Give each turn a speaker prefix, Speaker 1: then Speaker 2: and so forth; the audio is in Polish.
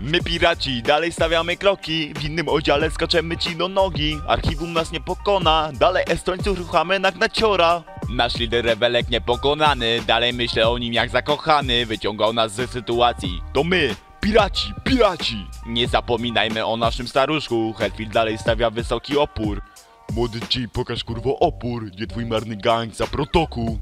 Speaker 1: My piraci dalej stawiamy kroki, w innym oddziale skaczemy ci do nogi. Archiwum nas nie pokona, dalej Estońców ruchamy jak na ciora. Nasz lider rebelek niepokonany, dalej myślę o nim jak zakochany, wyciągał nas ze sytuacji. To my, piraci, piraci! Nie zapominajmy o naszym staruszku, Hetfield dalej stawia wysoki opór. Młody ci, pokaż kurwo opór, nie twój marny gang za protokół.